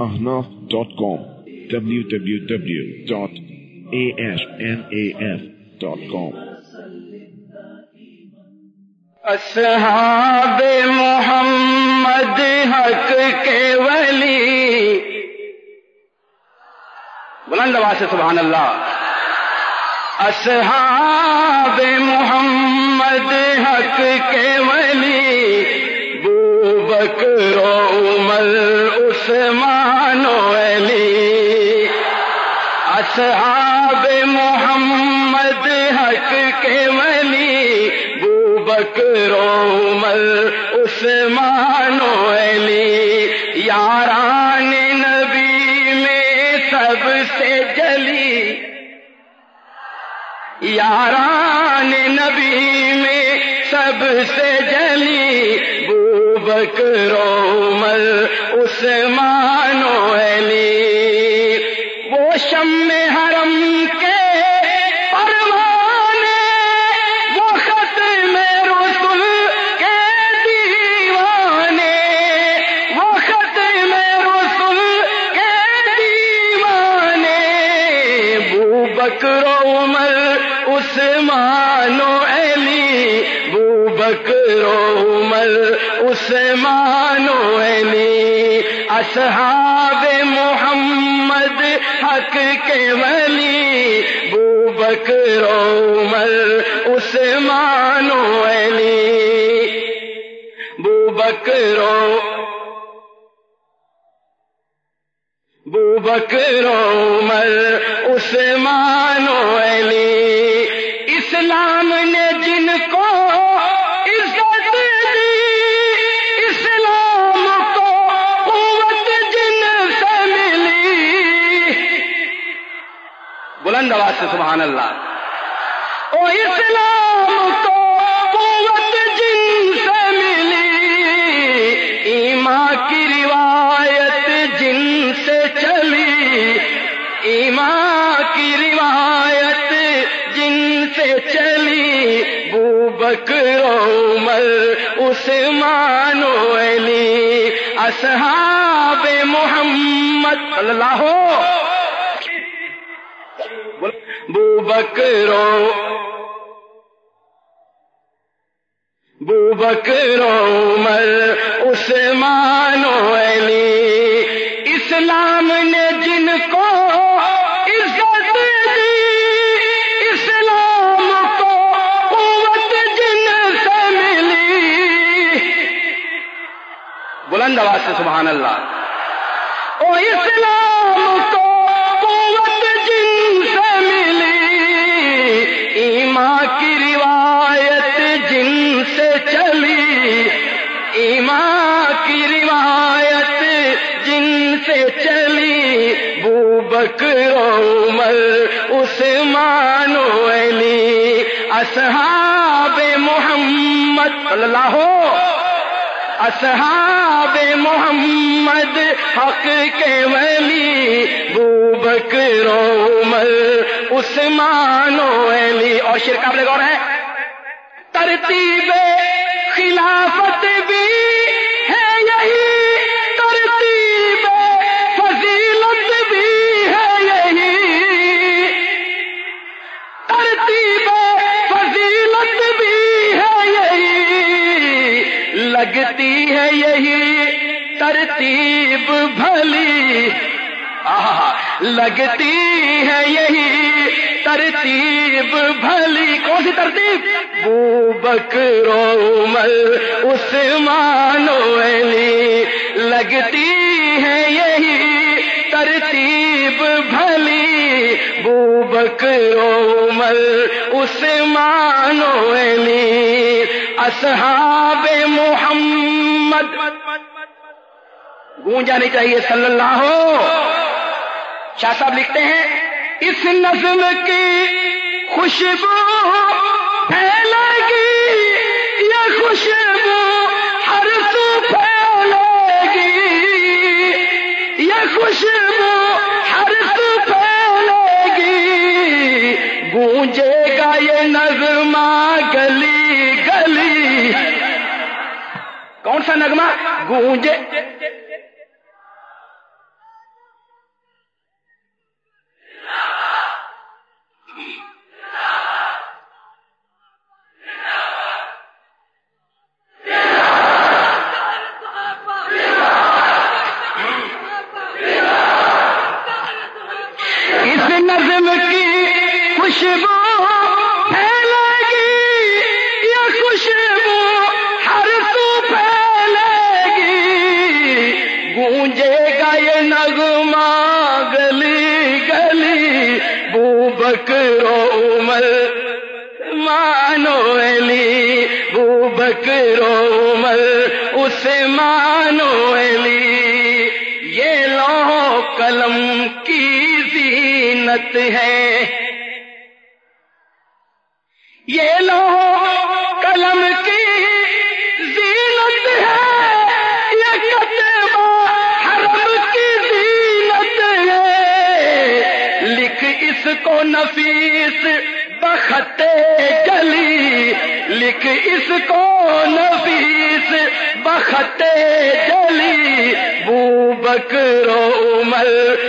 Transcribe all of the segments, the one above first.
Ahnaf dot com W W W dot A S N A F dot com اصحاب محمد حق کے ولی۔ بلند سے سبحان اللہ اصحاب محمد حق کے ولی۔ بو بکر، عمر، عثمان۔ اصحاب محمد حق کے ولی بو بکرو عمر، عثمان و علی۔ یاران نبی میں سب سے جلی۔ یاران نبی میں سب سے جلی۔ بو بکرو عمر، عثمان و علی۔ بکر عمر عثمان و علی بو بکر عمر عثمان و علی۔ اصحاب محمد حق کے ولی بو بکر عمر عثمان و علی۔ بو بکر بکر عمر، عثمان و علی۔ اسلام نے جن کو عزت دی، اسلام کو قوت جن سے ملی۔ بلند آواز سے، سبحان اللہ۔ او اسلام کو قوت جن سے ملی۔ بو بکر عمر عثمان و علی، اصحاب محمد۔ اللہ بو بکرو۔ بو بکر عمر عثمان و علی۔ اسلام نے آواز سے سبحان اللہ۔ او اسلام کو قوت جن سے ملی، ایمان کی روایت جن سے چلی۔ ایمان کی روایت جن سے چلی۔ بو بکر عمر، عثمان و علی، اصحاب محمد صلی اللہ اصحاب محمد، حق کے ولی بو بکر عمر، عثمان و علی۔ اور شرکا غور ہے ترتیب خلافت بھی لگتی ہے یہی ترتیب بھلی۔ لگتی ہے یہی ترتیب بھلی۔ کون سی ترتیب؟ بو بکر عمر، عثمان و علی۔ لگتی ہے یہی ترتیب بھلی۔ بو بکر عمر عثمان و علی اصحاب محمد۔ گونجا چاہیے، صلی اللہ۔ ہو شاہ صاحب لکھتے ہیں، اس نظم کی خوشبو پھیلے گی، یہ خوشبو ہر تو پھیلے سا نغمہ گونجے۔ اس نظم کی خوشبو بکر بکرو عمر، مانو علی بو بکرو عمر، اسے مانو علی۔ یہ لو قلم کی زینت ہے۔ یہ لو قلم اس کو نفیس بختے جلی بو بکرو عمر،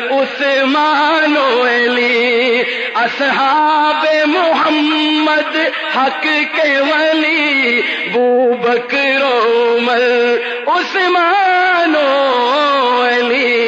عثمان و علی۔ اصحاب محمد حق کے ولی بو بکرو عمر، عثمان علی۔